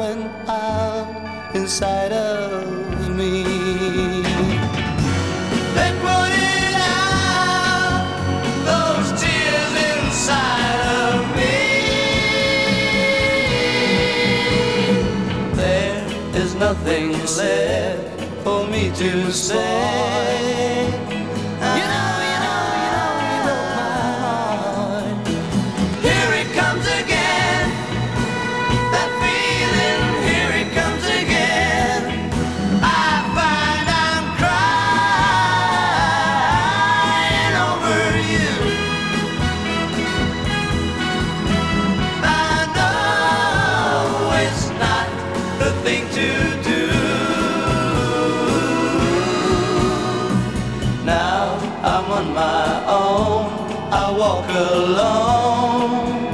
went out inside of me. They put it out, those tears inside of me. There is nothing left for me to say. My own. I walk alone.